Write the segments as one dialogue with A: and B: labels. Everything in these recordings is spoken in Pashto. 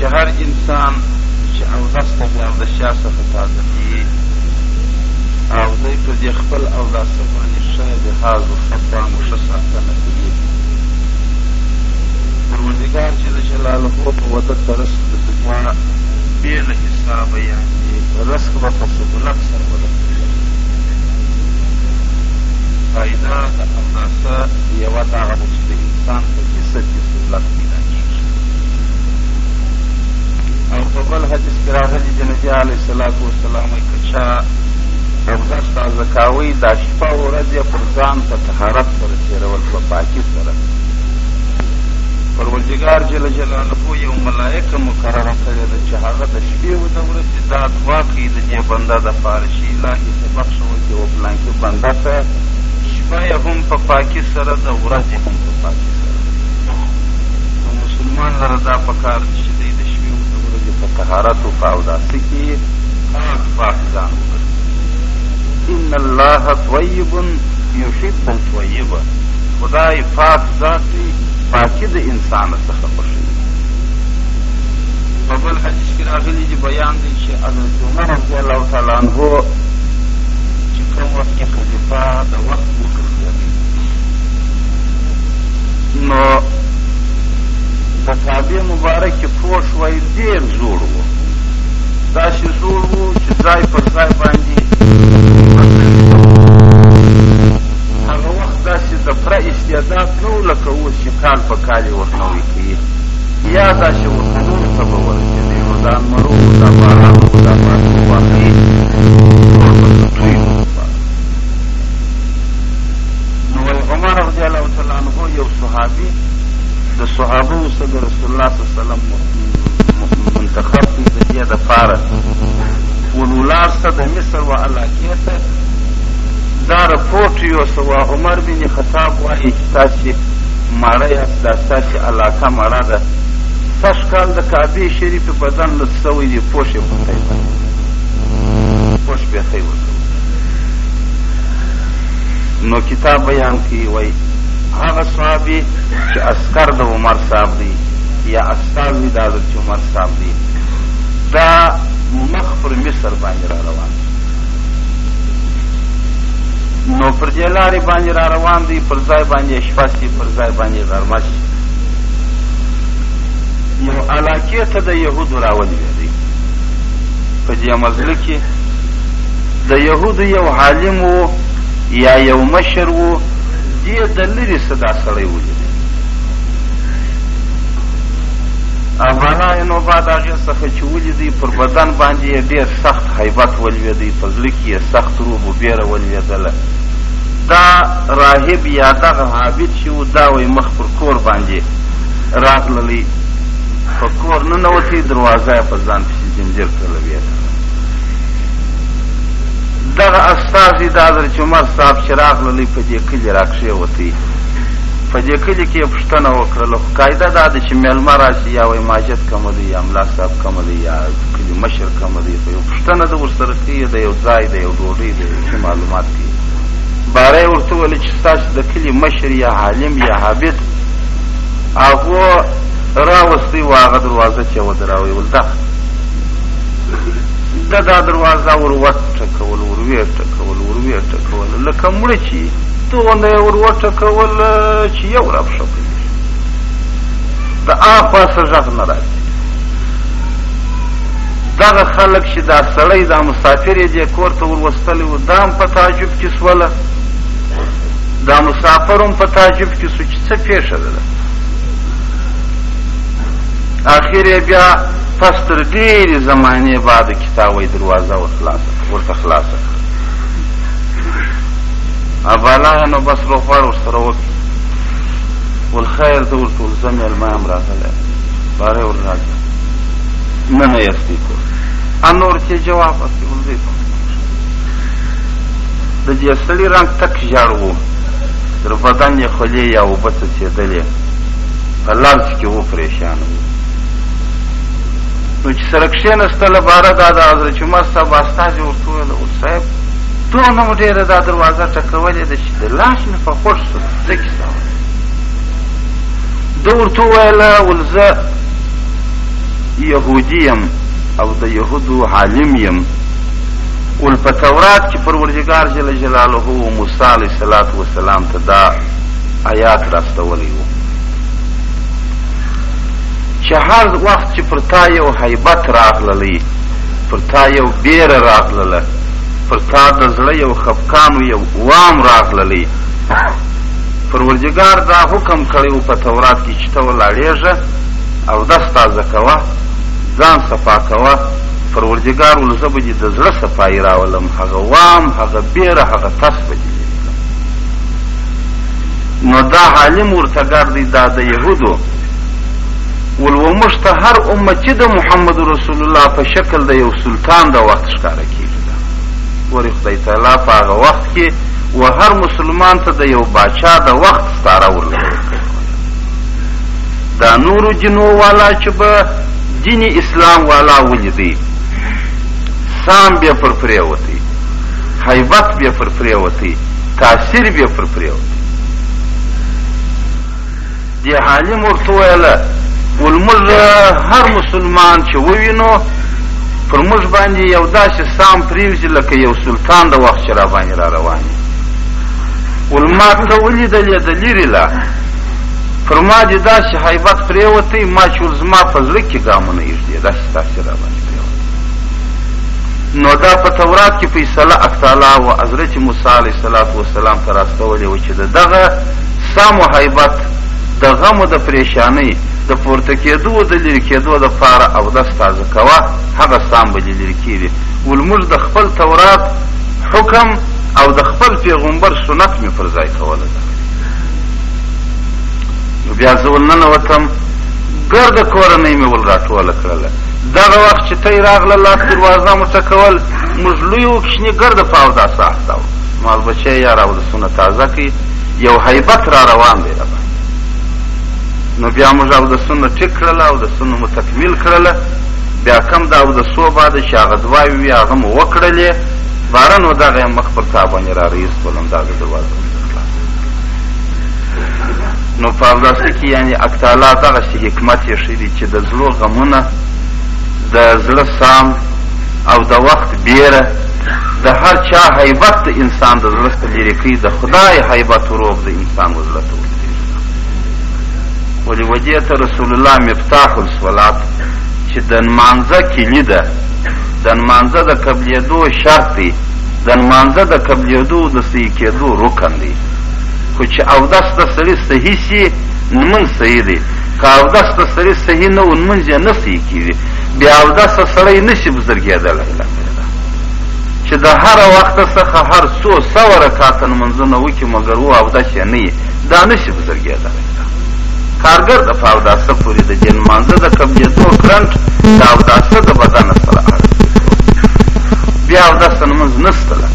A: چې هر انسان چې اودس ته بې اودسیا څخه تازه کېږي او دی په دې خپل اودس باندې ښه لحاظ او ښه پام او ښه ساتنه کوي پروردګار جل جلاله په وده ته رزق د دنیا بې له حسابه یعنې رزق به په سهولت سره ورسېږي فایده د اوداسه یوه دغه ده چې د انسان په جسد کې سهولت پیدا او په بل حدیث کې راغلي چې نبي علیه الصلاة والسلام وایي که چا اودس تازه کاوی دا شپه ورځ یې پر ځان په طهارت سره تېرول په پاکي سره پروردګار جل جلاله یو ملایکه مقرره کړې ده چې هغه د شپې او د ورځې دا دعا کوي د دې بنده دپاره چې الهي ته بخښه وکړي او پلانکي بنده ته شپه یې هم په پاکي سره د ورځې هم په پاکي نو مسلمان لره دا په کار دي چې دی د شپې او د ورځې په طهارت او په اوداسه کې یې پاک پاک ځان وګرځوي. ان الله طیب یحب الطیب، خدای پاک ذات دی، پاکي د انسان څخه خوښوي. په بل حدیث کې راغلي دي بیان دی چې حضرت عمر رضی الله تعالی عنه چې کوم وخت کې خلیفه د وخت وکړ نو په کعبې مبارکې پوښ وای ډېر زوړ و داسې زوړ و چې ځای پر ځای باندې هغه وخت داسې د پره استعداد نه و لکه اوس چې کال په کال یې ورنوی کوي یا داسې ورخلونو ته به ورسېدی نو دا مرو دا باران دا باران واقعي نو وایي عمر رضی الله تعالی عنه یو صحابي د صحابه سره د رسول الله صلی الله علیه وسلم منتخب دی د دې د پاره ولولاس ته د مصر و علاقې ته دا رپورټ یو سوا عمر بن خطاب وایي چې تاسو مړه یاست دا ستاسو علاقه مړه ده سږ کال د کعبې شریفې بدن لڅ سوی دی پوښ یې پوښ بیخی ورکوي نو کتاب بیان کی وای هغه صحابی چه عسکر د عمر صاحب دی یا استازی د حضرت عمر صاحب دی دا مخ پر مصر باندې را روان نو پر دې لارې باندې را روان دی پر ځای باندې شپه سي پر ځای باندې غرمه سي یو علاقې ته د یهودو راولېږي په دې مزل کې د یهودو یو عالم و یا یو مشر و، دې د لرې څه دا سړی ولید. افغانانو به د هغې څخه چې ولید، پر بدن باندې یې ډېر سخت هیبت ولوېد، په زړه کې یې سخت روب و بېره ولوېدله. دا راهب یا دغه عابد چې و، دا وایي مخ پر کور باندې راغللی، په کور ننوتی، دروازه یې په ځان پسې زنجیر کړله، ویې تړله. دغه استازي د حضرت عمر صاحب چې راغللی په دې کلي راکښېوتی په دې کلي کې یې پوښتنه وکړله خو قاعده دا ده چې میلمه راشي یا وایي ماجد کوم دی یا ملا صاحب کوم دی یا کلي مشر کوم دی خو یو پوښتنه ده ورسره کوي د یو ځای د یو ډوډۍ د یو څه معلومات کوي باره یې ورته وویل چې ستاسو د کلي مشر یا عالم یا حابد هغو راوستی و هغه دروازه چې ودراوی ولدا ده دا دروازه ور وټکول ور ویې ټکول ور ویې ټکول لکه مړه چې دومره یې ور وټکول چې یو را پښه کوي د آخوا څه غږ نه راځي دغه خلک چې دا سړی دا مسافر یې دې کور ته وروستلی و دا هم په تعجب کې سوله دا مسافر هم په تعجب کې سو چې څه پېښه ده اخر یې بیا پس تر ډېرې زمانې بعد کتاوۍ دروازه ورته خلاصه کړه. ابالا یې نو بس روغبړ ورسره وکړي. والخیر زه ورته وم زه مېلمه یم راغلی باره ور راځه نه نه یستی کور انور ته جواب ورکړي ولدی په د دې سړي رنګ تک ژړ و تر بدن یې خولې یا اوبه څڅېدلې په لمس کې و پرېشان و نو چې سره کښېنستله باره دا د حضرت عمر صاحب استازي ورته وویل ول صاحب دونه مو ډېره دا دروازه ټکولې ده چې د لاس مې په خوښ شو زه کیسه ده ورته وویل ول زه یهودي یم او د یهودو عالم یم ول په تورات کې پروردګار جل جلاله موسی علیه السلام ته دا آیات راستولی وو چې هر وخت چې پر تا یو هیبت راغللی، پر تا یو بیره راغلله، پر تا د زړه یو خفکان و یو وام راغللی، پرورجګار دا حکم کړی و په تورات کې چې ته ولاړیږه، اودس تازه کوه، ځان صفا کوه، پرورجګار ویل زه به دې د زړه صفایی راولم، هغه وام، هغه بیره، هغه تس به دې نو دا عالم ورته ګر دی دا د يهودو ول و موږ ته هر امتی د محمد رسول الله په شکل د یو سلطان د وخت ښکاره کیږي دا ورې خدای تعالی په هغه وخت کې و هر مسلمان ته د یو باچا د وخت ستاره ورلګول دا نورو جنو والا چې به دین اسلام والا ولیدي سام بیا پر پریوتی حیبت بیا پر پریوتی تاثیر بې پر پرېوت. دې عالم ورته وویل، ول موږ هر مسلمان چې ووینو، پر موږ باندې یو داسې سام پرېوځي لکه یو سلطان د وخت چې راباندې راروان وي. ول ما ته ولیدلې د لیرې لا، پر ما دې داسې هیبت پرېوتی، ما چې ول زما په زړه کې ګامونه ایږدې، داسې تاثیر راباندې پرېوتی. نو دا په تورات کې فیصله اکتالا و حضرت موسی علیه الصلاة والسلام ته راستولې و چې د دغه سم و هیبت د غم و د پریشانۍ د پورته کېدو و د لرې کېدو د پاره اودس تازه کوه هغه سام به دې لرې کېږي ولموږ د خپل تورات حکم او د خپل پیغمبر سنت مې پر ځای کوله نو بیا زه ولننوتم ګرده کورنۍ مې ول راټوله کړله دغه وخت چې تئ راغله لاس دروازه مو ټکول موږ لوی او کوچني ګرده په اوداسه اخته وو مال بچيه ياره اودسونه تازه کړئ يو هيبت را روان دی ربه نو بيا موږ اودسونه ټيک کړل اودسونه مو تکميل کړل بيا کم د اودسو بعد چې هغه دواوې وي هغه مو وکړلې باره نو دغه مخ پر تا باندې را رئيس کولم دا د دروازه نو په اوداسه کې یعنې اکتالا دغسې حکمت یې دي چې د زړو غمونه، د زړه سام او د وخت بېره د هر چا هیبت د انسان د زړه څخه لیرې کوي، د خدای هیبت وروب د انسان و زړه ته ورسېږي. ولې وجې ته رسول الله مفتاح الصلات چې د نمانځه کلي ده، د نمانځه د قبلېدو شرط دی، د نمانځه د قبلېدو د صحیح کېدو رکن دی، خو چې اودس د سړي صحیح شي نمونځ صحیح دی. که اودس د سړي صحیح نه و لمونځ یې نه صحیح کېږي بې اودسه سړی نه شي بزرګېدلی لکه دا چې د هره وخته څخه هر څو سوه رکاته لمونځونه وکړي مګر و اودس یې نه یې دا نه شي بزرګېدلی کارګر د په اوداسه پورې د دې لمانځه د قبلېدو کرنټ د اوداسه د بدنه سره اړه بیا اودسه لمونځ نسته ده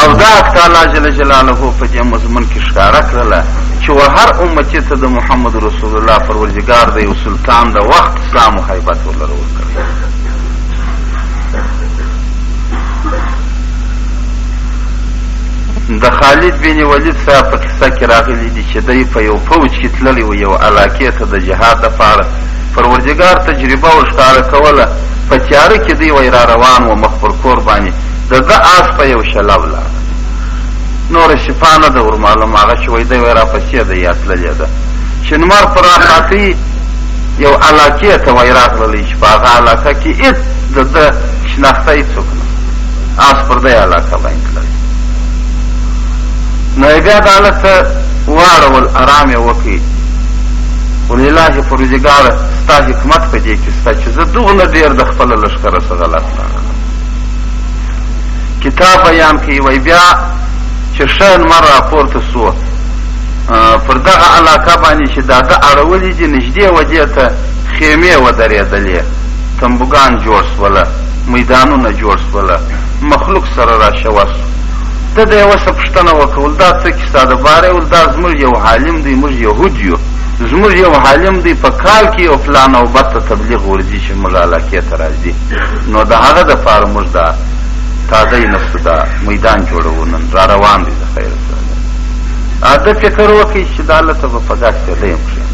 A: او دا الله جل جلاله په دې مضمون کې ښکاره کړله چه و هر امتی ته د محمد رسول الله پرورجګار د یو سلطان د وخت اسلام و حیبت ولره ورکړی د خالد بن ولید صاحب په قصه کې راغلی دي چې دی په یو فوج کې تللی و یو علاقې ته د جهاد دپاره پروردګار تجربه ورښکاره کوله په تیاره کې دی وای را روان و مخ پر کور باندې د ده آس په یو شلو لاړ نوره شفا نه ده ور معلومه هغه چې ویده وی را پسې ده یا تللې ده چې نمر پر راخاتی یو علاقې ته وای راغللی چې په هغه علاقه کې هیڅ د ده شناخته هیڅوک نه آس پر دی علاقه باندې تللی نو یې بیا د هلک ته واړول ارام یې وکړي ولله پروزګاره ستا حکمت په دې کې سته چې زه دغونه ډېر د خپله لښکره څخه لاس نه کتاب بیان کوي وای بیا چې ښه لمر راپورته سو پر دغه علاقه باندې چې دا د اړولې دي نږدې ودې ته خیمې ودرېدلې تنبوګان جوړ سوله میدانونه جوړ سوله مخلوق سره را شوه سو ده د یوه څه پوښتنه وکول دا څه کیسه ده باره ول دا زموږ یو حالم دی موږ یهود یو زموږ یو حالم دی په کال کې یو فلان او بته تبلیغ ورځي چې موږ علاقې ته راځي نو د هغه دپاره موږ دا تازه یی نسو دا میدان جوړوو نن راروان دی د خیر سره اته فکر وکړي چې دا لته به په داسې ځای هم کښېنم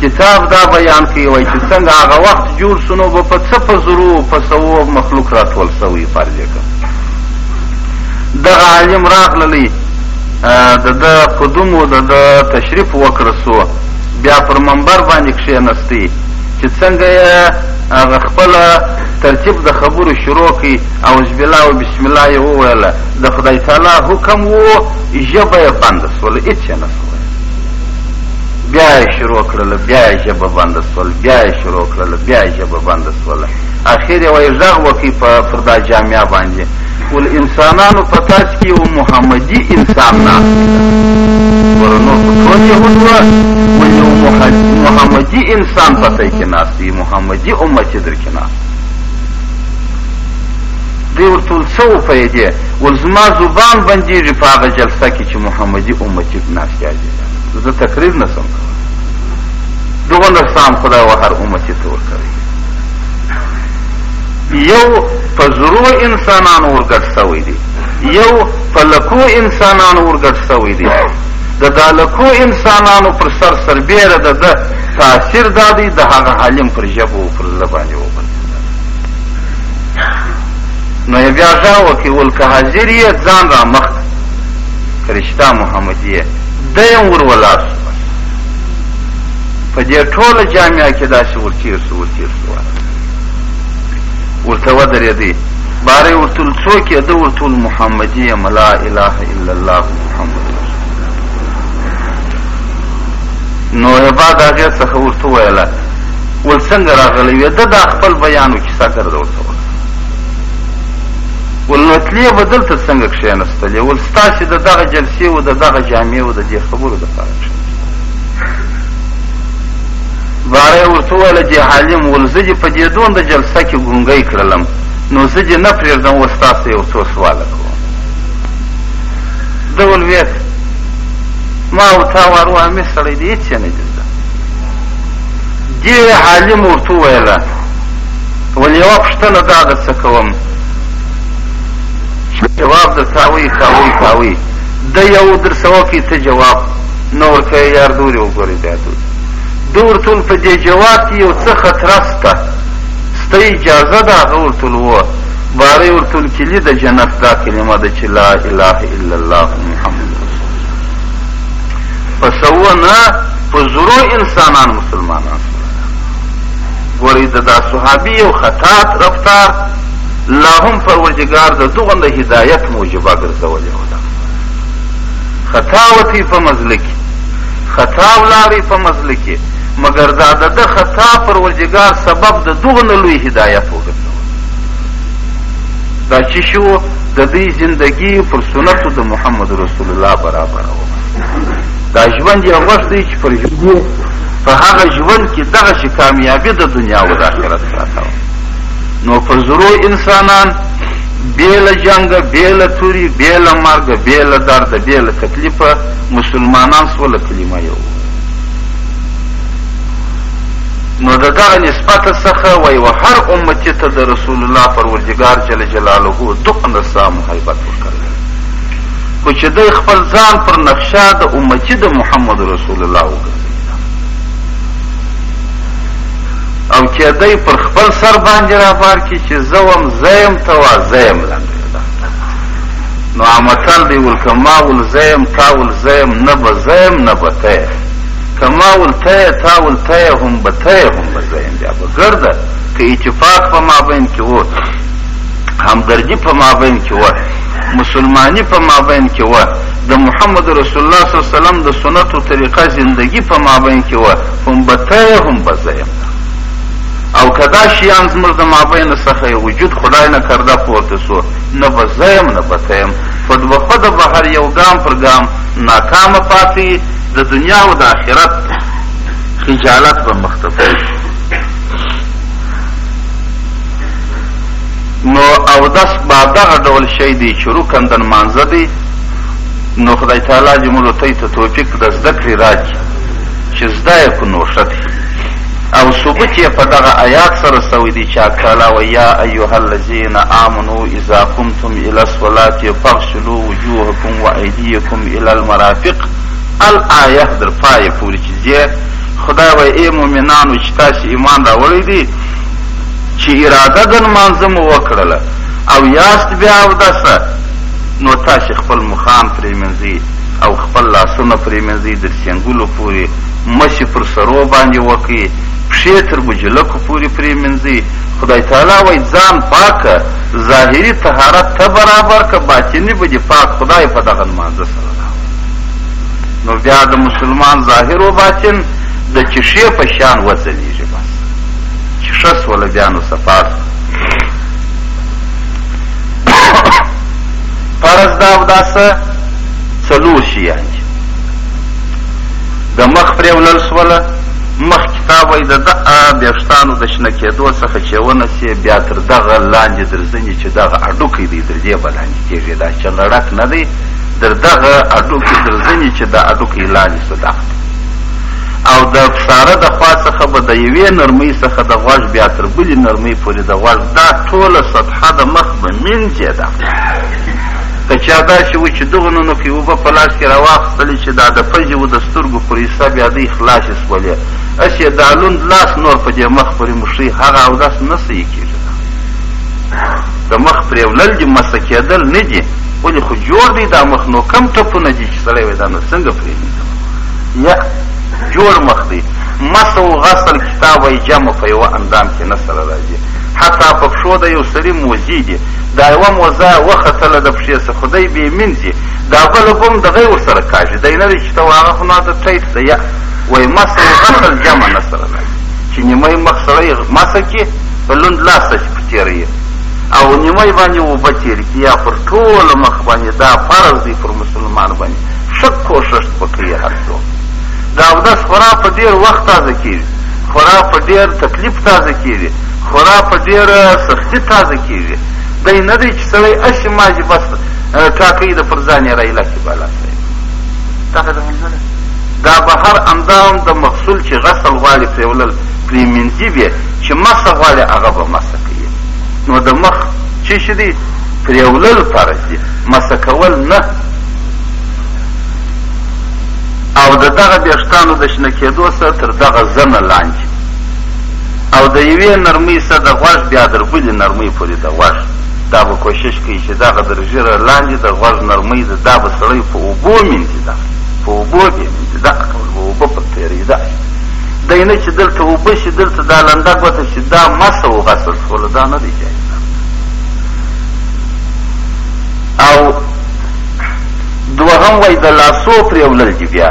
A: کتاب دا بیان کوي وایي چې څنګه هغه وخت جوړ سو نو به په څه په زرو په سوو مخلوق راټول سوی فرض یې کړم دغه عالم راغللی د د قدوم او د د تشریف وکړ سو بیا پر منبر باندې کښېنستی چې څنګه یې هغه خپله ترتیب د خبرو شروع کړ، اعوذبالله او بسم الله یې وویله، د خدای تعالی حکم و، ژبه یې بنده شوله، هیڅ یې نشو ویلی. بیا یې شروع کړله، بیا یې ژبه بنده شوله، بیا یې شروع کړله، بیا یې ژبه بنده شوله. اخر یې وایي غږ وکړي پر دا جامعه باندې ول انسانانو په تاسو کې یو محمدي انسان ناست دی ورنو ټول یهود وه ول یو محمدي انسان په تاسو کې ناست دی محمدي امت چې کنا دی ورته ول څه وپیدې ول زما زبان بندیږي په هغه جلسه کې چې محمدي امتي ناست دی زه تقریر نه سم کوم دغه نرسان خدای و هر امتي ته ورکوي یو په زرو انسانانو ورګډ سوی دی یو په لکو انسانانو ورګډ سوی دی د دا لکو انسانانو پر سر سربیره د ده تاثیر دا دی د هغه عالم پر ژبه او پر زړه باندې وغورځېدل نو یې بیا غږ وکړي ول که حاضر یې ځان را مخ که رشته محمدي یې دی هم ور ولاړ شو په دې ټوله جامعه کې داسې ورتېر شو ورتېر شو ورته ودرېدی باره ورتول څوک یې ده ورتول محمدي یم لا اله الا الله محمد نو هبه د هغې څخه ورته وویله ول څنګه راغلی وې ده دا خپل بیان و کیسه ګرده ورته وکړه ول نو تلې به دلته څنګه کښېنستلې ول ستاسې د دغه جلسې و د دغه جامې و د دې خبرو دپاره باره یې ورته وویله دې حالیم ول زه دې په دې دونده جلسه کې ګونګی کړلم نو زه دې نه پرېږدم و ستاسو یو څو سواله کوم ده ول ویې ما ورته وارو امیر سړی دی هیڅ نه دی زده دې عالم ورته ویل ول یو پښتنه دا د څه کوم جواب د تاوی کاوی کاوی د یو در سو کی ته جواب نور کې یار دوری وګوري دا دوی دور ټول په دې جواب کې یو څه خطر سته ست اجازه ده غور ټول وو باره ورته کلی د جنت دا کلمه ده چې لا اله الا الله محمد په سوو نه په زرو انسانان مسلمانان شول ګورئ د دا صحابي یو خطا رفتار لا هم پروردګار د دغه د هدایت موجبه ګرځولې وه خطا وتی په مزل کې خطا ولاړې په مزل کې مګر دا د ده خطا پروردګار سبب د دغه لوی هدایت وګرځول دا چې شو د دوی زندگی پر سنتو د محمد رسول الله برابر و دا ژوند یې غوښت دی چې پر ژوند په هغه ژوند کې دغه شي کامیابی د دنیا او د آخرت پراته نو پر زرو انسانان بیل جنگ بیل توری بیل مرګ بیل درد بیل تکلیف مسلمانان سول کلمه یو نو د دغه نسبت څخه و یو هر امتی ته د رسول الله پروردګار جل جلاله دومره سام هیبت ورکړی خو چې دی خپل ځان پر نقشه د امتی د محمد رسول الله وګرځوي او چې دی پر خپل سر باندې را بار کی چې زه وم زیم ته وا زیم لاندې نو عمتل دی ولکما ول زیم تا ول زیم نه به زیم نه به ته کما ولته یې تا ولته یې هم به ته یې هم به زه یم بیا به ګرده که اتفاق په مابین کې و همدردي په مابین کې و مسلمانی په مابین کې و د محمد رسول الله صلی الله علیه وسلم د سنت او طریقه زندگی په مابین کې و هم به ته هم به زه یم او کدا شیان زموږ د مابین څخه وجود خدای نه کرده پورته سو نه به زه یم نه به ته یم په دوه خود به هر یو ګام پر ګام ناکامه پاتې د دنیا او د آخرت خجالت به مخته نو او داس با دغه ډول شی دی چې رکندن مانزه دی نو خدای تعالی دې موږ ته ته توفیق د زده کړې راکړي چې زده یې کو نو ښه دی او ثبوت یې په دغه آیات سره سوی دی چې تعالی و یا ایها الذین آمنو اذا قمتم الی الصلاة فاغسلوا فاغسلوا وجوهکم وایدیکم الی المرافق الآیه در پای پورې چې دی خدای وای ای مؤمنانو چې تاسو ایمان راوړی دی چې اراده د نمانځه مو وکړله او یاست بیا اودسه نو تاسو خپل مخان پرې منځي او خپل لاسونه پرې منځي د سنګولو پورې مسی پر سرو باندې وکړي پښې تر بجلکو پورې پرې منځي خدای تعالی وای ځان پاکه ظاهري طهارت ته برابر که باطني به دې پاک خدای په دغه لمانځه سره راوړي نو بیا د مسلمان ظاهر و باطن د چشې په شان وځلېږي بس چې ښه سوله بیا نو صفا فرض د اوداسه څلور شیان دي د مخ پرېولل سوله مخکې تا وای د د ا ویښتانو د شنه کېدو څخه چې ونه سي بیا تر دغه لاندې درځني چې دغه اډوکی دی در دې به لاندې کېږي دا چې غړک نه دی در دغه اډوکی درځني چې دا اډوکی لاندې صدق دی او د فشاره د خوا څخه به د یوې نرمۍ څخه د غوږ بیا تر بلې نرمۍ پورې د غوږ دا ټوله سطحه د مخ به مینځې ده که چا داسې وو چې دغو نونو کې اوبه په لاس کې راواخستلې چې دا د پزې وو د سترګو پر حصه بیا دوی خلاصې سولې اس یې دا لوند لاس نور په دې مخ پرې مښي هغه اودس نه صحیح کېږي د مخ پرېولل دي مسه کېدل نه دي ولې خو جوړ دی دا مخ نو کم ټپونه دي چې سړی وایي دا نو څنګه پرېږدي یا جوړ مخ دی مس او غسل کتاب وایي جمع په یوه اندام کې نه سره راځي حتی په پښو د یو سړي موزي دي دا یوه موزه وختله د پښې څخه خو دی بې مینځي دا بله بم د غی ورسره کاږي دی نه دی چې ته واغه خو نه د ټیټ دی یا وای مسه غسل جمع نه سره دی چې نیمه مخ سړی مسه کې په لوند لاس چې په تیری او نیمه باندې وبه تیری کې یا پر ټول مخ باندې دا فرض دی پر مسلمان باندې ښه کوښښ وکړي هر څوک دا اودس خورا په ډیر وخت تازه کیږي خورا په ډیر تکلیف تازه کیږي خورا په ډېره سختي تازه کېږي. دی نه دی چې سړی اشي ماشي بس ټاکۍ ده پر ځان یې رایله کړي بالا صاحب. دغه ډول نه ده. دا بهر همدا هم د مغسول چې غسل غواړي پرېولل پرې مینځي به چې مسه غواړي هغه به مسه کوي. نو د مخ چې شي دی پرېولل فرض دي مسه کول نه او د دغه ویښتانو د شنه کېدو سره تر دغه زنه لاندې او د یوې نرمۍ څخه د غوږ بیا در بلې نرمۍ پورې د غوږ دا به کوشش کوي چې دغه در ږیره لاندې د غوږ نرمۍ د دا به سړی په اوبو مینځي دا په اوبو به مینځي دا کول به اوبه په تېرېدا شي دی نه چې دلته اوبه شي دلته دا لنده ګوته شي دا مسه و غسل شوله دا نه دی جایز او دوهم وای د لاسو پرېولل دي بیا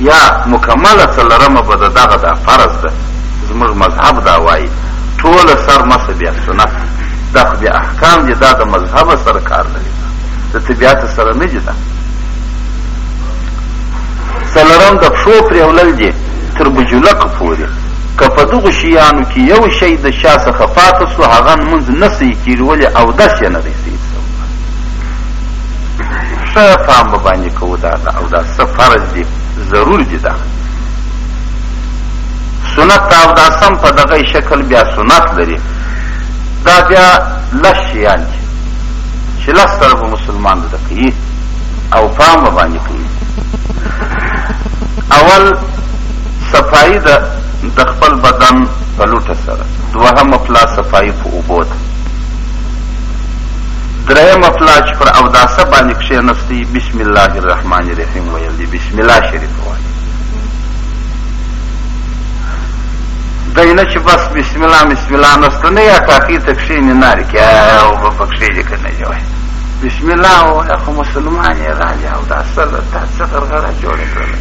A: یا مکمله څلرمه به د دغه دا فرض ده زموږ مذهب دا وایي ټوله سر مسه بیا سنت دا خو بیا احکام دي دا د مذهب سره کار لري د طبیعت سره نه دي دا څلرم د پښو پرېولل دي تر بجلکو پورې که په دغو شیانو کې یو شی د شا څخه پاته سو هغه لمونځ نه صحیح کېږي ولې اودس یې نه دی صحیح ښه پام به باندې کوو دا دا او دا څه فرض دي ضرور دي دا سنت ته او دا سم په دغه شکل بیا سنت لري دا بیا لس شیان دي چې لس سره به مسلمان زده کوي او پام به باندې کوي اول صفایي د د خپل بدن په لوټه سره دوهمه پلا صفایي په اوبو ده دريمه پلا چې پر اوداسه باندې کښېنستی بسم الله الرحمن الرحيم ويل دي بسم الله شريف وایي دی نه چې بس بسم الله بسم الله نسته نه یا کاکی ته کښېنې نارې کې او به په کښېنې که نه جوړي بسم الله ووایه خو مسلمان یې راځي او دا څه ده تا څه غرغړه جوړه کړله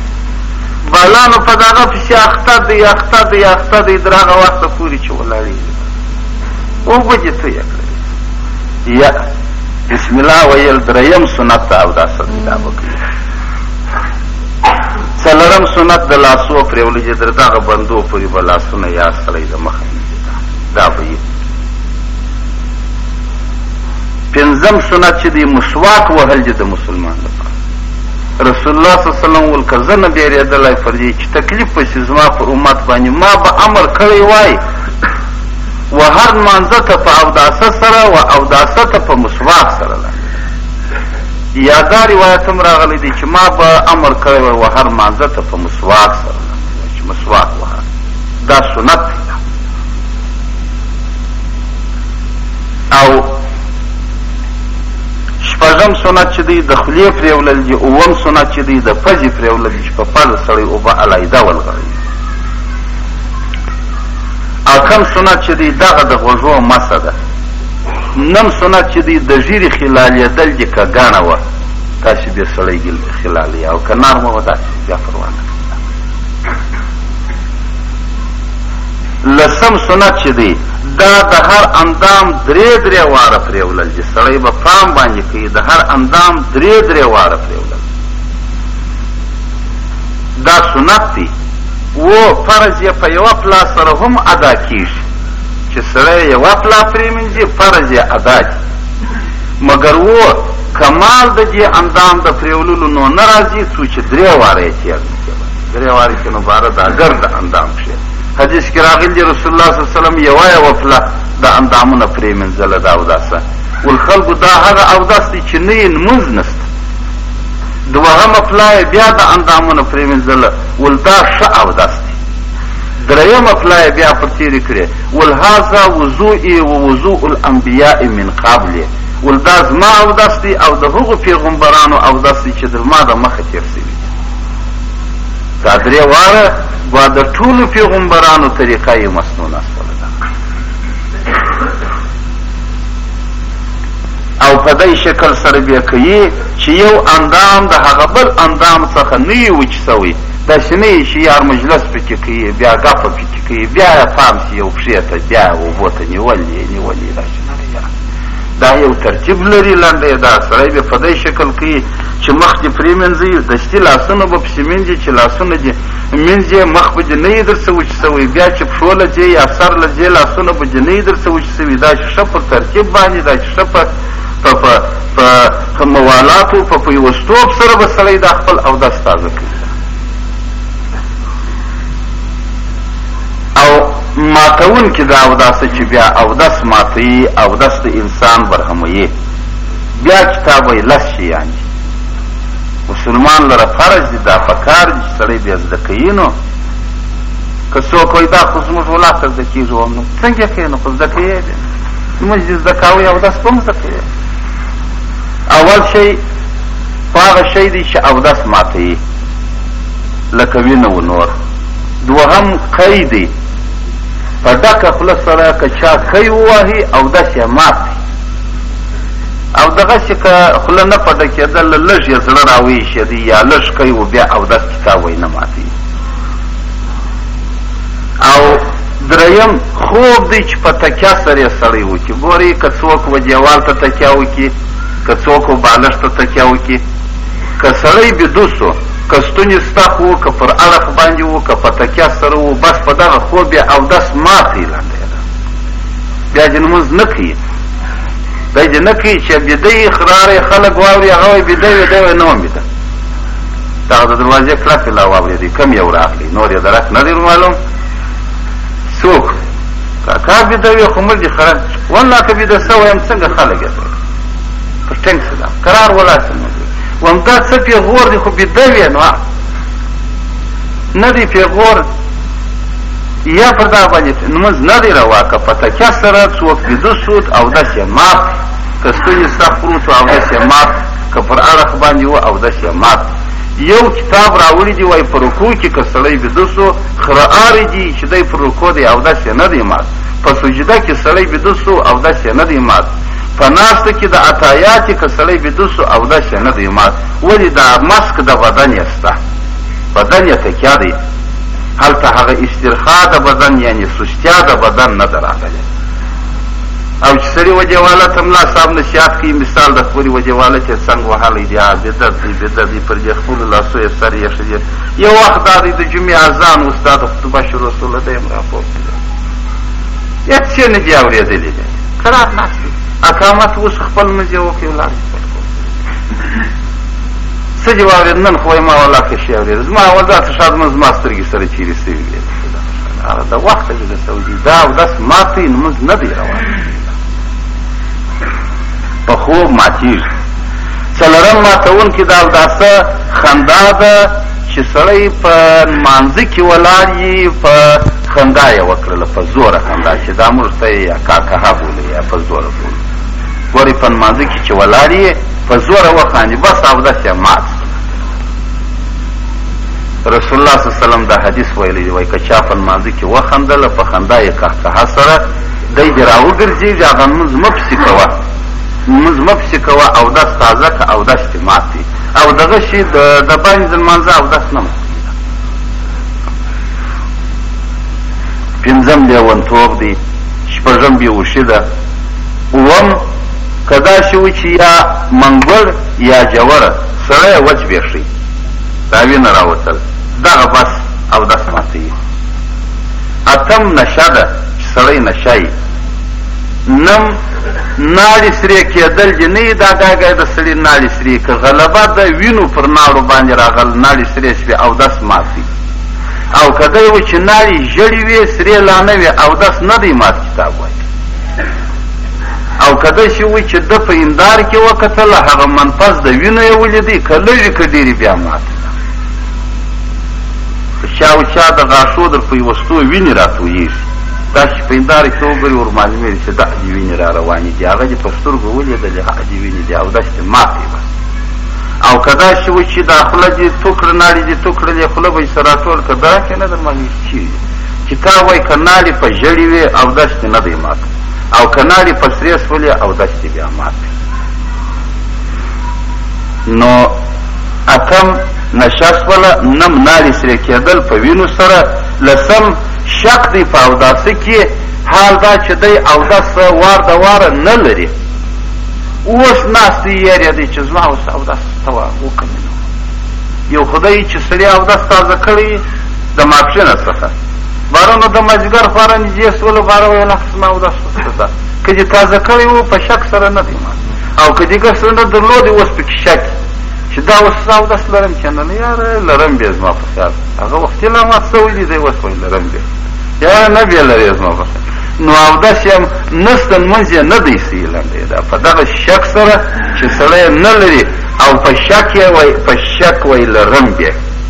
A: بالا نو په دغه پسې اخته دی اخته دی اخته دی تر هغه وخته پورې چې ولاړېږي اوبه دې څه یې کړې یا بسم الله ویل دریم سنت د اوداس او کتاب کې څلورم سنت د لاسو پرولې چې در دغه بندو پوری بل لاسونه یا سړی د مخ دا به پنځم سنت چې د مسواک وهل چې د مسلمان لپاره رسول الله صلی الله علیه وسلم ول کزه نه بیریدلای فرجی چې تکلیف پسې زما پر امت باندې ما به امر کړی وای وهر نمانځه ته په اوداسه سره و اوداسه ته په مسواک سره لامده یا دا روایت هم راغلی دی چې ما به امر کړی وای وهر نمانځه ته په مسواک سره لامده چې مسواک وهر دا سنت دی او شپږم سنت چې دی د خولې پرېولل دي اووم سنت چې دی د پزې پرېولل دي چې په پزه سړی اوبه علاحده ولغړوي اکم سنت چې دی دغه د غوږو مسه ده. نم سنت چې دی د ږیرې خلالیدل دي که ګڼه وه تاسې بې سړی ږیره خلالئ او که نرمه وه داسې بیا پروا نه لسم سنت چې دی دا د هر اندام درې درې واره پرېولل دي سړی به پام باندې کوي د هر اندام درې درې واره پرېولل دا سنت دی وو فرض یې په یوه پلا سره هم ادا کیږي چې سړی یوه پلا پریمنځي فرض یې ادا دي مګر وو کمال د دې اندام د پریوللو نو نه راځي څو چې درې واره یې تیر درې واره کې نو باره دا ګرد اندام شي حدیث کې راغلی رسول الله صلی الله علیه وسلم یوه یوه پلا د اندامونه پریمنځله دا اوداسه ول خلکو دا هغه اوداس دی چې نه یې نمونځ نسته دوهمه پلا یې بیا د اندامونو پرېمینځل ول، دا ښه اودس دی. درېیمه پلا یې بیا پر تېرې کړې ول، هذا وضوئي ووضوء الانبیاء من قبلي، ول دا زما اودس دی او د هغو پېغمبرانو اودس دی چې درما د مخه تېر شوي دي. دا درې واړه ګوا د ټولو پېغمبرانو طریقه یې مسنونه شوله. او په دی شکل سره بیا کوی چی یو اندام د هغه بل اندام څخه نه وی وچ شوی داسی نه یی چی یار مجلس پکی کوی بیا ګپه پکی کوی بیا یی پام سی یو پښی ته بیا یی اوبو ته نیول یی نیول یی داسی نه دی یار دا یو ترتیب لری لنډه یی دا سړی بیا په دی شکل کوی چی مخ دی پری مینځی دستی لاسونه به پسی مینځی چی لاسونه دی مینځ یې مخ به دې نه یې درڅه وچ شوی بیا چې پښو له دې یا سر له دې لاسونه به دې نه یې درڅه وچ شوي دا چې ښه پر ترتیب باندې دا چې ښه په په په په موالاتو په پیوستوب سره به سړی دا خپل اودس تازه کوي او ماتون کې دا اوداسه چې بیا اودس ماتوي اودس د انسان برهموي بیا کتاب یې لس شي یعنې مسلمان لره فرض دي دا پکار دي چې سړی بیا زده کوي نو که څوک وایي دا خو زموږ ولات ته زده کېږي وم نو څنګه یې کوې نو خو زده کوې بیا لمونځ دې زده کاوه اودس به هم زده کوې اول شی خو هغه شی دی چې اودس ماتوي لکه وینه و نور دوهم قی دی په ډکه خوله سره که چا قی ووهي اودس یې مات دی او دغسې که خوله نه پټه کېدله لږ یې زړه راویښېدی یا لږ ښکی و بیا اودس کې کاوه نه ماتوي او دریم خوب دی چې په تکیا سره یې سړی وکړي ګوري که څوک و دیوال ته تکیا وکړي که څوک و بالښت ته تکیا وکړي که سړی بدوسو که ستونی ستخ وو که پر اړخ باندې وو که په تکیا سره وو بس په دغه خوب یې اودس ماتوي لنډی بیا دې لمونځ نه کوي دی دې نه کوي چې بیده یې خرار یې خلک واوري هغه وایي بیده وي دی وایي نه وم بیده د هغه د دروازې کلک یې لا واورېدی کم یو راغلی نور یې درک نه دی معلوم څوک کاکا بیده وي خو موږ یې خراب والله که بیده سوی یم څنګه خلک یې په ټینګ سلام قرار ولاړ سم وم دا څه پېغور دی خو بیده وي نو نه دی پېغور یا پر دا باندې نمونځ نه دی روا که په تکیه سره څوک ویده سود اودس یې مات که ستوني سره پروت و اودس یې مات که پر اړخ باندې و اودس یې مات یو کتاب راوړي دی وای پر رکوع کې که سړی ویده سو خره آري دي چې دی پر رکوع دی اودس یې نه دی مات په سجده کې سړی ویده سو اودس یې نه دی مات په ناسته کې د عطایات کې سړی ویده سو اودس یې نه دی مات ولې دا مسک د بدن یې سته بدن یې تکیه دی هلته هغه استرخا د بدن یعنی سستیا د بدن نه ده راغلې او چې سړي وجواله ته ملا صاحب نصیحت کوي مثال د خپلې وجواله چې څنګه وهلی دی بې درد دی بې درد دی پر دې خپلو لاسو یې سر یې ښه دی یو وخت دا دی د جمعې اذان اوس دا د خطبه شروع سوله دی هم راپورته دی هېڅ شی نه دي اورېدلي دی قرار ناست دی اقامت اوس خپل مزې وکړي ولاړ خپل څه دې واورېد نن خو ما ولا څه شي اورېد زما اول دا څه شاد نو زما سترګې سره چیرې سوي دي هغه د وخت چې د سعودي دا او داس ماتې نماز نه دی روان په خوب ماتیږي څلورم ماتون کې دا او داسه خندا ده چې سړی په مانځ کې ولاړ یي په خندا یې وکړله په زوره خندا چې دا موږ ته یې کاکه بولي یا په زوره بولي ګورې په مانځ کې چې ولاړ یې په زوره وخاندي بس اودس یې مات رسول الله صلی الله علیه وسلم دا حدیث ویلی دی وای که چا په لمانځه کې وخندله په خندا یې قهقهه سره دی دې راوګرځېږي هغه لمونځ مه پسې کوه لمونځ مه پسې کوه اودس تازه که اودس دې مات دی او دغه شي د د باندې د لمانځه اودس نه مات پنځم لیونتوب دی شپږم بېهوشي ده اووم که داسې وو چې یا منګوړ یا جوړ سړی وچ بېښی راوینه راوتل دغه بس او دس ماته یی اتم نشه ده چې سړی نشه یی نم ناړي سرې کېدل چې نه دا ګاګه د سړي ناړي سرې که غلبه د وینو پر ناړو باندې راغل ناړي سرې شوې او داس ماتي او کده و چې ناړي ژړې وي سرې لانه وي او داس نه دی مات کتاب وایي او که داسې وو چې ده په اندار کې وکتل هغه منفذ د وینو یې ولیدی که لږې که ډېرې بیا ماته په چا او چا د غاښو در پیوستو وینې راتویېږي داسې په اندار کې وګوري ور معلومېږي چې دا دې وینې را روانې دي هغه دې په سترګو ولیدلې هغه دې وینې دي او داسې ماتې به او که داسې وو چې دا خوله دې تو کړه ناړې دې تو کړلې خوله به یې سره راټول که دا کې نه در معلومېږي چې تا وایي که ناړې په ژړې وې او داسې نه دی ماته او کناړي په سرې سولې او دښتې بیا ماتې نو اتم نشه سوله نم ناري سرې کېدل په وینو سره لسم شک دی په اوداسه کې حال دا چې دی اوداس وار د واره نه لري اوس ناست دی یې دی چې زما اوس اوداس توا وکړم یو خدای چې سړی اوداس تازه کړی د ماپښینه څخه بارونو د مازیګر خورا نږدې شوه لپاره ویل حسنا او دا سسته ده که دې تازه کړی وو په شک سره نه دی او که دې ګسره نه درلودې اوس پکې شک چې دا اوس اودس لرم چې نه یاره لرم بیا زما په خیال هغه وختي لا مات سوی دی دی اوس وایي لرم بیا یاره نه بیا لرې زما په خیال نو اودس یې نسته لمونځ یې نه دی صحیح لنډی دا په دغه شک سره چې سړی نه لري او په شک یې وایي په شک وایي لرم بیا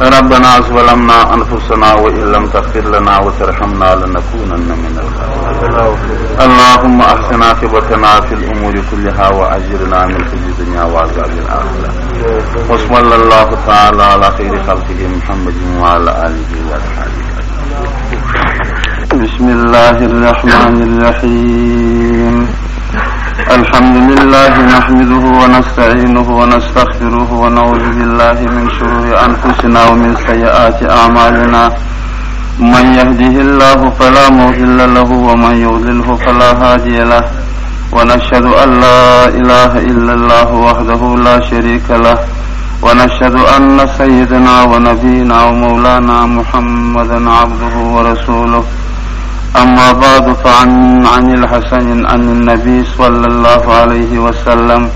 A: ربنا ظلمنا انفسنا وان لم تغفر لنا وترحمنا لنكونن من الخاسرين اللهم احسن عاقبتنا في الامور كلها واجرنا من كل الدنيا وعذاب الاخره وصلى الله تعالى على خير خلقه محمد وعلى اله وصحبه بسم الله الرحمن الرحيم الحمد لله نحمده ونستعينه ونستغفره ونعوذ بالله من شرور أنفسنا ومن سيئات أعمالنا من يهده الله فلا مضل له ومن يضلله فلا هادي له ونشهد أن لا إله إلا الله وحده لا شريك له ونشهد أن سيدنا ونبينا ومولانا محمدا عبده ورسوله أما بعد فعن عن الحسن أن النبي صلى الله عليه وسلم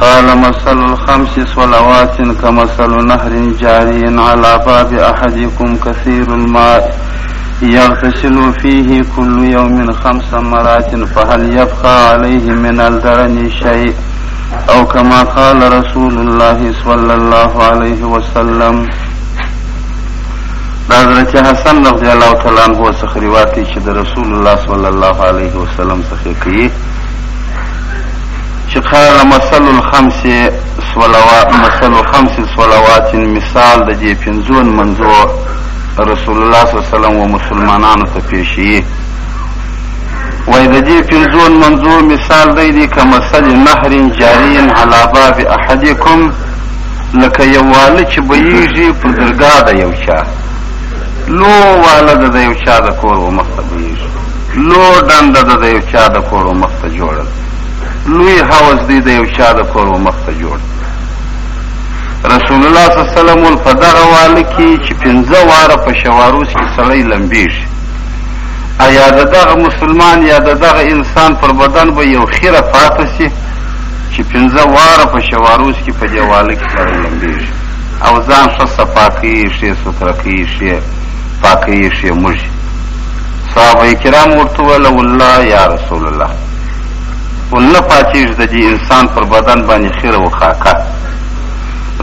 A: قال مثل الخمس صلوات كمثل نهر جاري على باب أحدكم كثير الماء يغتسل فيه كل يوم خمس مرات فهل يبقى عليه من الدرن شيء أو كما قال رسول الله صلى الله عليه وسلم د حضرت حسن رضی الله تعالی عنه څخه روایت دی چې د رسول الله صلی الله علیه وسلم څخه کوي چې قال مثل الخمس صلوات مثل خمس صلوات مثال د دې پنځون منځو رسول الله صلی الله علیه وسلم او مسلمانانو ته پیشي وای د دې پنځون منځو مثال دی دی کمثل نهر جاری علی باب احدکم لکه یو واله چې بهیږي پر درګاه د یو چا لو واله د د یو چا د کور و مخ ته بهیږي لو ډنډه د د یو چا د کور و مخ ته جوړه ده لوی حوض دی د یو چا د کور و مخ ته جوړ رسول الله صلی الله علیه وسلم ول په دغه واله کې چې پنځه واره په شواروس کې سړی لمبیږي ایا د دغه مسلمان یا د دغه انسان پر بدن به یو خیره پاتې شي چې پنځه واره په شواروز کې په دې واله کې سړی لمبېږي او ځان ښه صفا کوي، ښې سوتره کوي، ښې پاکوي، ښې موږي. صحابه کرامو ورته وویل، والله یا رسول الله! خو نه پاکېږي د دې انسان پر بدن باندې خیره و خاکه.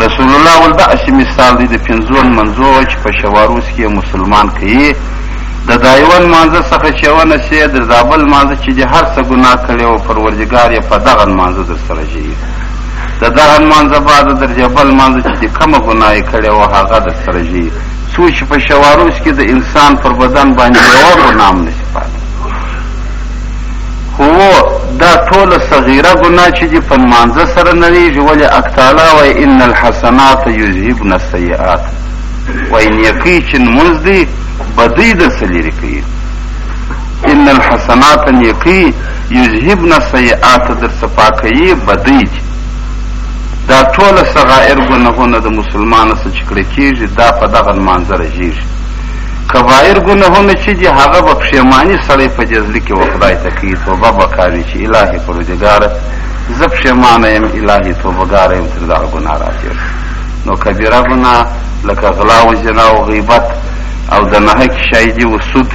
A: رسول الله وویل، داسې مثال دی د پنځو لمنځو چې په شواروز کې یې مسلمان کوي، د دايوه نمانځه څخه چه ونه سې د زابل نمانځه چه دې هر څه ګناه کړې وه پرورودګار يې په دغه نمانځه در سره جيي د دغه نمانځه بعد در جه بل نمانځه چه دې کومه ګناه يې کړې وه هغه در سره جيي څو چه په شواروز کې د انسان پر بدن باندې يوه ګناه هم نه سي پاتې خو دا ټوله صغیره ګناه چې دي په نمانځه سره نړیږي ولې اکتالا وایي ان الحسنات یذهبن السیئات وایي نیکۍ چې نمونځ دی بدی در څخه لیرې کوي ان الحسنات نیکی یذهبن السیئات در څخه پاکوي بدی چې دا ټوله صغائر ګناهونه د مسلمانو څخه چې کړی کېږي دا په دغه لمانځه رژېږي کبایر ګناهونه چې دي هغه به پښیماني سړی په دې زړه کې وخدای ته کوي توبه به کوي چې الهي پروردګاره زه پښیمانه یم الهي توبهګاره یم تر دغه ګناه راتېر نو کبیره ګناه لکه غلا او زنا او غیبت او د ناحقې شاهدي او سود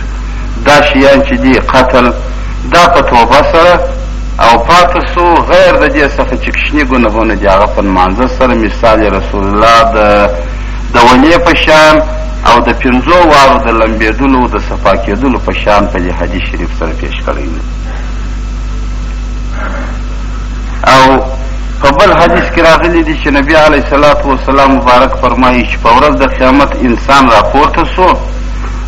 A: دا شیان چې دي قتل دا په توبه سره او پاته سو غیر د دې څخه چې کشني ګناهونه دي هغه په نمانځه سره مثال رسول الله د د ونې په شان او د پنځو وارو د لمبېدلو د صفا کېدلو په شان په دې حدیث شریف سره پیش کړی دی او په بل حدیث کې راغلي دي چې نبی علیه الصلاة والسلام مبارک فرمایي چې په ورځ د قیامت انسان راپورته سو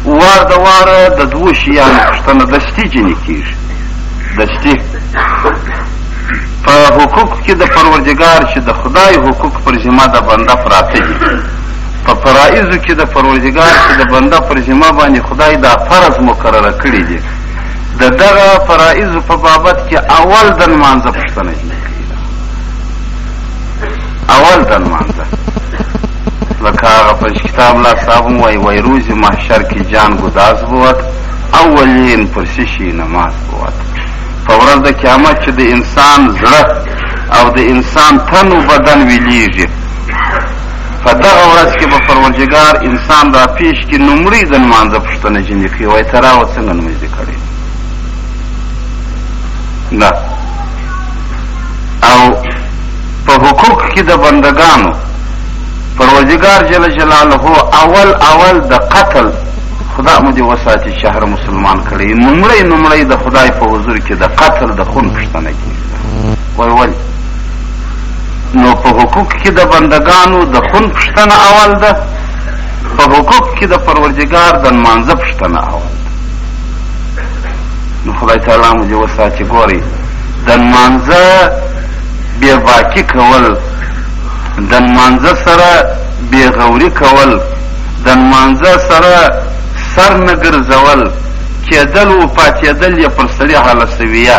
A: وار د واره د دوو شیانو پوښتنه د شتي جنې کېږي د شتي په حقوق کې د پروردګار چې د خدای حقوق پر ذمه د بنده پراته دي په فرایضو کې د پروردګار چې د بنده پر ذمه باندې خدای دا فرض مقرره کړی دی د دغه فرائض په بابت کې اول د نمانځه پښتنه اول د نمانځه لکه هغه په کتاب لا صاحب وای وای روز محشر کې جان ګداز بوت اولین پر شي نماز بوت په ورځ د قیامت چې د انسان زړه او د انسان تن او بدن ویلیږي په دغه ورځ کې به پرورجګار انسان را پېش کړي، نومړی د نمانځه پوښتنه جنې کوي، وايي، ته راوه څنګه نمونځ دې کړی؟ دا او په حقوق کې د بندګانو پروردګار جل جلاله اول اول د قتل خدا مو دې وساتي چې هر مسلمان کړی نومړی نومړی د خدای په حضور کې د قتل د خون پوښتنه کوي وای ولې نو په حقوق کې د بندګانو د خون پښتنه اول ده په حقوق کې د پرورجګار د نمانځه پښتنه اول ده نو خدای تعالی مو دې وساتي ګوري د نمانځه بې باکي کول د نمانځه سره بې غوري کول د نمانځه سره سر نه ګرځول کېدل و پاتېدل یې پر سړي حاله سویه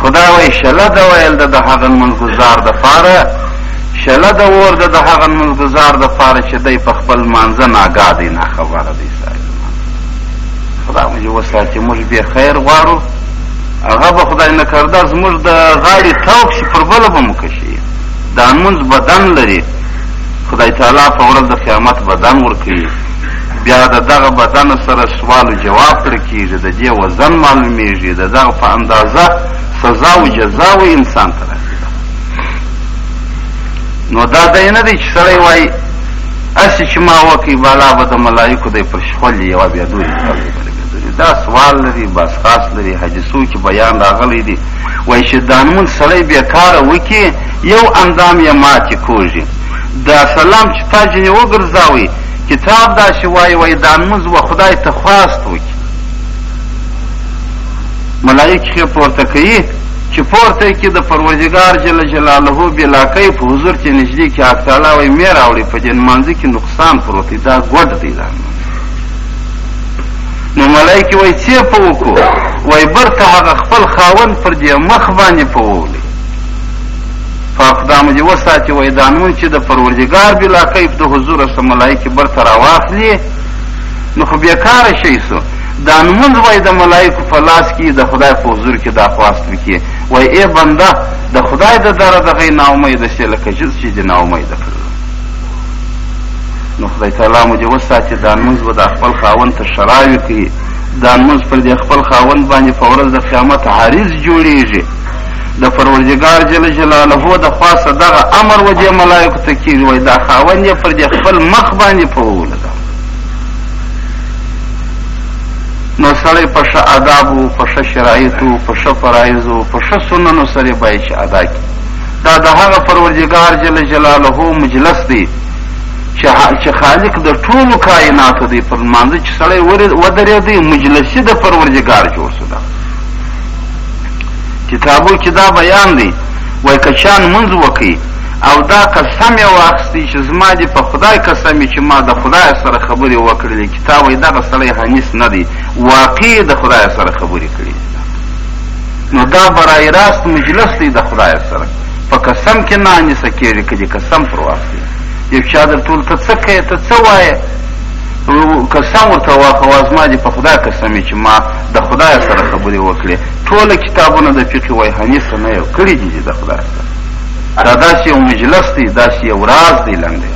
A: خو دا وایي شله د ویل د دهغه نمونځګزار دپاره شله د اور د دهغه نمونځګزار دپاره چې دی په خپل لمانځه ناګاه دی ناخبره دی ساري لمانځه خدای مو دې وساتي موږ بې خیر غواړو هغه به خدای نه کرده زموږ د غاړې توک شي پر بله به مو کشي دا نمونځ بدن لري خدای تعالی په ورځ د قیامت بدن ورکوي بیا د دغه بدن سره سوال و جواب کړه کیږي د دې وزن معلومیږي د دغه په اندازه سزا و جزا و انسان ته راځي نو دا دای نه دی چې سړی وای اسی چې ما وکی بالا به د ملائکو د پر شخول یو بیا دوی دا سوال لري بس خاص لري حدیثو کې بیان راغلی دی وای چې دانمون سړی بیا کار وکي یو اندام یې ماتې کوږي دا سلام چې تا جنې وګرځاوي کتاب داسې وایي وایي دا لمونځ و خدای ته خواست وکړي ملایک یې پورته کوي چې پورته کې د پروردګار جل جلاله بلاکۍ په حضور کې نږدې کې حق تعالی وایي مې راوړي په دې لمانځه کې نقصان پروت دی دا ګډ دی دا نو ملایک وایي څه په وکړو وایي برته هغه خپل خاون پر دې مخ باندې په وولي په خدا مو دې وساتي وایي دا نمونځ چې د پروردګار بلا کیف د حضور سره ملایکې برته راواخلي نو خو بېکاره شی سو دا نمونځ وایي د ملایکو په لاس کې د خدای په حضور کې دا خواست وکړي وایي ای بنده د خدای د دره دغه ناامیده شې لکه جز چې دې ناامیده کړل نو خدای تعالی مو دې وساتي دا نمونځ به د خپل خاوند ته شراوي کوي دا نمونځ پر دې خپل خاوند باندې په ورځ د قیامت عارض جوړیږي د پرورجګار جل جلاله د خوا څخه دغه امر و دې ملائکو ته کېږي وایي دا خاوند یې پر دې خپل مخ باندې په وولو ده نو سړی په ښه آداب و په ښه شرایط و په ښه فرایض و په ښه سننو سره باید چې ادا کړي دا د هغه پروردګار جل جلاله مجلس دی چې خالق د ټولو کائناتو دی پر مانځ چې سړی ودرېدی مجلسی د پروردګار جوړ شو کتابو کې دا بیان دی، وایي که چا نمونځ وکړي او دا قسم یې واخیستی چې زما دې په خدای قسم وي چې ما د خدای سره خبرې وکړې دي، کتاب وایي دغه سړی حنیث نه دی، واقع یې د خدای سره خبرې کړې دي. نو دا برای راست مجلس دی د خدای سره په قسم کې نه انیسه کېږي که دې قسم پر واخلي یو چا درته ویل ته څه کوې ته څه وایې قسم ورته واخوا زما دې په خدای قسم چې ما د خدای سره خبرې وکړې ټوله کتابونه د فقه ویهني څه نه یو کړي دي د خدای سره دا داسې یو مجلس دی داسې یو راز دی لنډی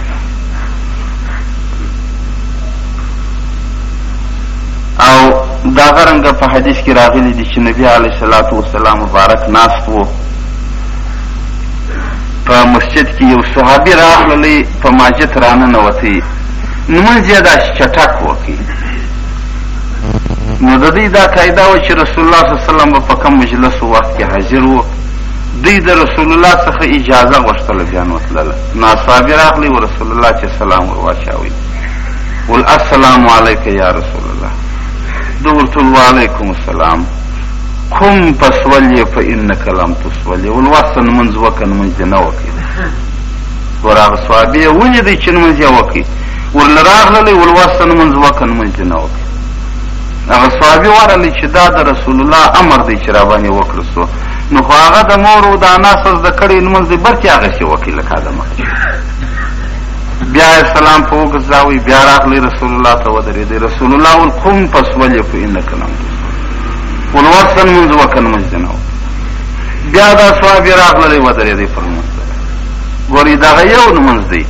A: او دا غرنګ په حدیث کې راغلی دی چې نبی علیه الصلاۃ والسلام مبارک ناست وو په مسجد کې یو صحابي راغلی په ماجت راننوتی نمونځ یې داسې چټک وکړي نو د دوی دا قاعده وه چې رسول الله صلی الله علیه وسلم به په کوم مجلس او وخت کې حاضر وو دوی د رسول الله څخه اجازه غوښتله بیا نو تلله نو اصحابي راغلي و رسول الله چې سلام ور واچاوی ول السلام علیک یا رسول الله ده ورته وعلیکم السلام کوم پسولې په انک لم تسولې ول واسن منځ وکړ منځ نه وکړي ورغه صحابي ولې دې چې منځ یې وکړي ورنه راغللی ولوسته نمونځ وکړه نمونځ دې نه وکړ هغه صحابي ورغلی چې دا د رسول الله امر دی چې را باندې وکړل سو نو خو هغه د مور او د انا سره زده کړی نمونځ دې برتې هغسې وکړي لکه د مخکې بیا سلام په وګرځاوی بیا راغلی رسول الله ته ودرېدی رسول الله ول قم پس ولې په انک لم ول ورسه نمونځ وکړه نمونځ دې نه وکړ بیا دا صحابي راغلی ودرېدی پر نمونځ ګوري دغه یو نمونځ دی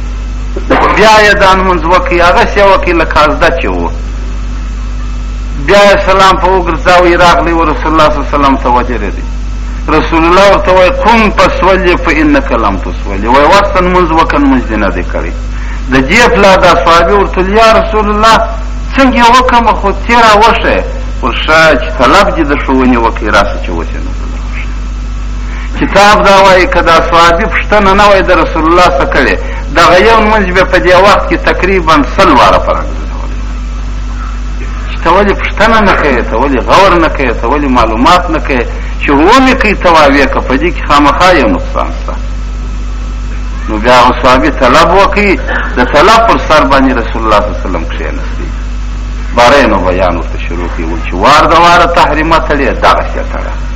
A: بیا یې دا لمونځ وکړي هغسې یې وکړي لکه ازده چې و بیا یې سلام په وګرځاوی راغلی و رسول الله صلی وسلم ته ودرېدی رسول الله ورته وایي قوم پسولې په انک لم تسولې وایي ورته لمونځ وکړه لمونځ دې نه دی کړی د دې پلا دا صحابي ورته یا رسول الله څنګه یې وکړم خو تېره وښه ورشه چې طلب دې د ښوونې وکړي راسه چې وسې نه کتاب دا وایي که دا صحابي پوښتنه نه وای د رسول الله څخه کړې دغه یو لمونځ به په دې وخت کې تقریبا سل واره په راګرځولی چې ته ولې پوښتنه نه کوې ته ولې غور نه کوې ته ولې معلومات نه کوې چې ومې کوي ته واوې که په دې کې خامخا یو نقصان شته نو بیا هغه صحابي طلب وکړي د طلب پر سر باندې رسول الله صلی الله علیه وسلم کښېنستی باره نو بیان ورته شروع کړي و چې وار د واره تحریمه تړې دغه شی تړه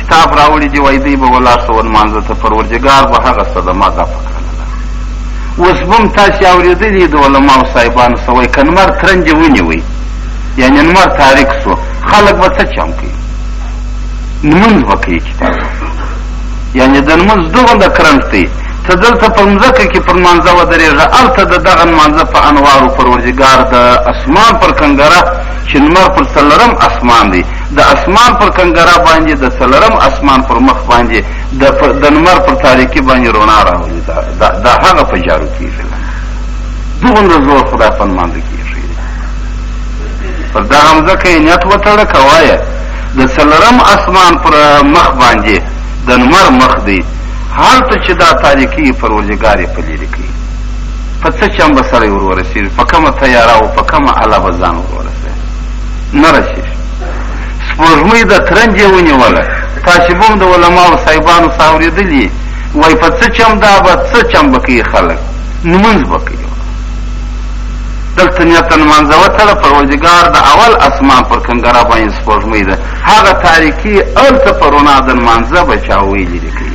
A: کتاب راوړي دي وای دوی به ولاړ سو ونمانځه ته پروردګار به هغه صدمه دفع کړله اوس به هم تاسې اورېدلي د علماو صاحبانو څه وایي که نمر ترنجې ونیوئ یعنې نمر تاریک سو خلک به څه چم کوي لمونځ به کوي کتاب یعنې د لمونځ دوغنده کرنج دی ته دلته په مځکه کې پر مانځه ودرېږه هلته د دغه مانځه په انوارو پروردګار د اسمان پر کنګره چې لمر پر څلورم اسمان دی د اسمان پر کنګره باندې د څلرم اسمان پر مخ باندې د د نمر پر تاریکی باندې رونا راولي دا دا هغه په جارو کیږي دغه زور خدا په ماند کیږي پر دا هم ځکه نیت وتړه کوایه د څلرم اسمان پر مخ باندې د نمر مخ دی هلته چې دا تاریکی پر وزګارې په لري کوي په څه چم به سره ورورسېږي په کومه تیاره او په کومه اله به ځان ورورسېږي نه رسېږي. سپوږمۍ د ترنج یې ونیوله. تاسې به هم د علماوو صاحبانو څخه اورېدلي وای، په څه چم دا به څه چم به کوي خلک؟ نمونځ به کوي. دلته نیت نمانځه وتړه، پروردګار د اول اسمان پر کنګره باندې سپوږمۍ ده، هغه تاریکي هلته په رڼا د نمانځه به چا ویلي دي کوي.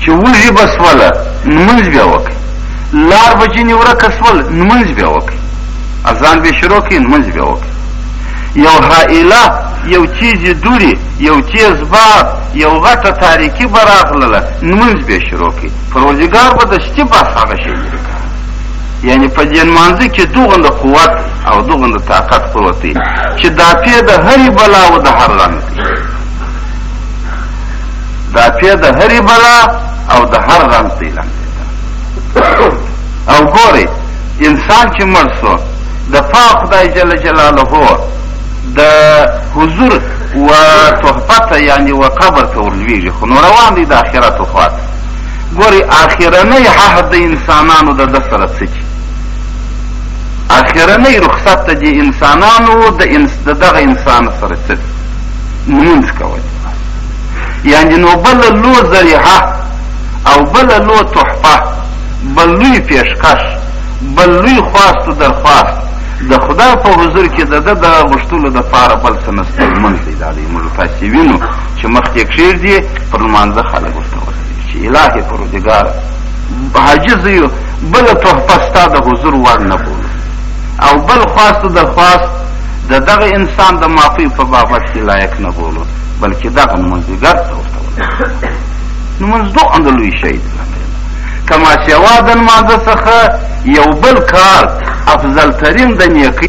A: چې وږي به سوله، نمونځ بیا وکړي. لار به جنی ورک سول نمنځ بیا وکړي اذان به شروع کړي نمنځ بیا وکړي یو حائله یو چیزی دوری یو تیز باد یو غټه تاریکی براغلله نمنځ به شروع کړي پروردګار به د شتي بس هغه شي یعنی په دې منځ کې دوغند قوت او دوغند طاقت پروت دی چې دا پی د هرې بلا او د هر رنګ دا پی د هرې بلا او د هر رنګ دی او ګوري انسان چې مړ شو د پاک خدای جل جلاله د حضور و تحفت یعنی و قبر ته ورلویږي خو نو روان دی د آخرت خواته ګوري آخرنۍ عهد د انسانانو د ده سره څه دي آخرنۍ رخصت ته د انسانانو د انس د دغه انسان سره څه دي لمونځ کول یعنې نو بله لو ذریعه او بله لو تحفه، بل لوی پېشکش، بل لوی خواست و درخواست، د خدای په حضور کې د ده د غوښتلو لپاره بل څه نشته لمونځ دی، دا دی موږ تاسې وینو چې مخ یې کښېږدي، پر لمانځه خلک ورته ودرېږي چې الهې پرودګاره! حاجي زویو بله تحفه ستا د حضور وړ نه بولو او بل خواست درخواست د دغه انسان د معافۍ په بابت کې لایق نه بولو بلکې دغه منځګر ته ورته نمنځدو اند لوی شهید کما سوا د نمانځه څخه یو بل کار افضل ترین د نیکی